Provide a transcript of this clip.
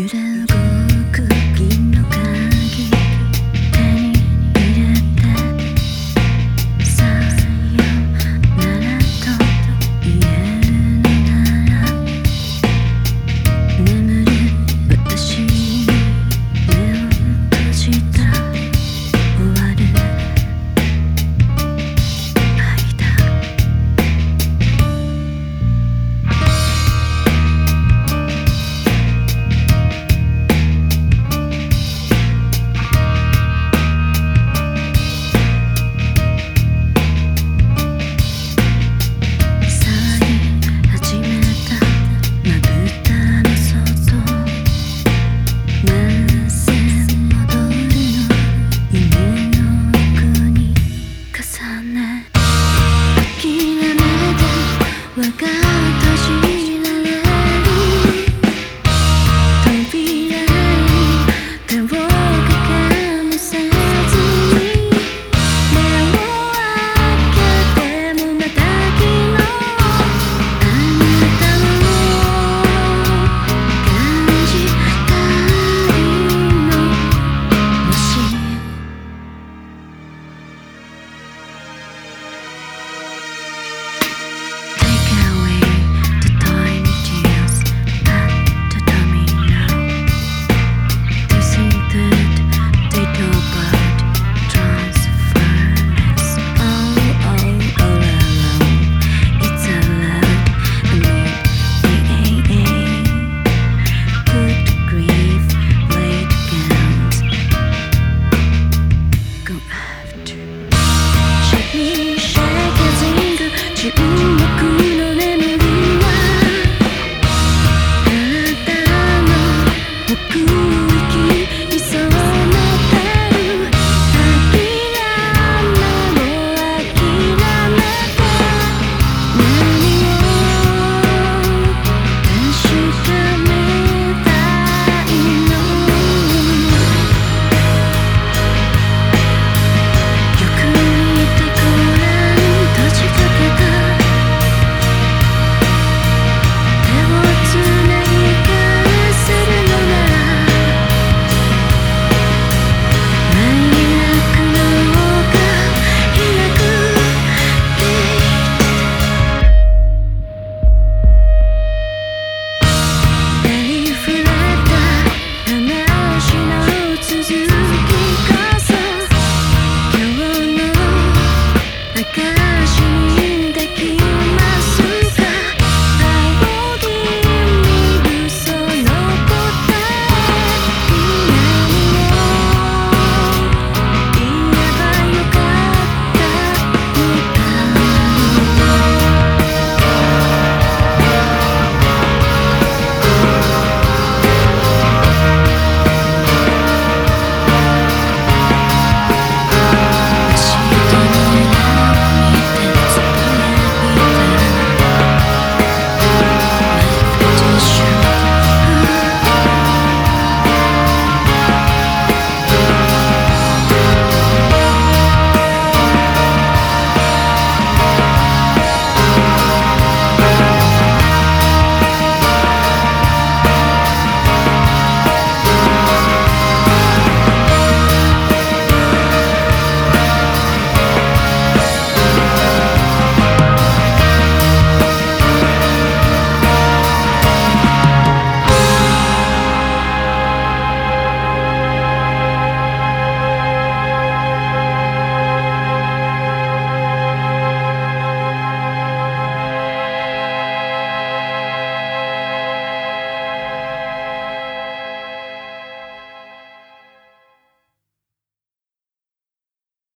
揺らごく君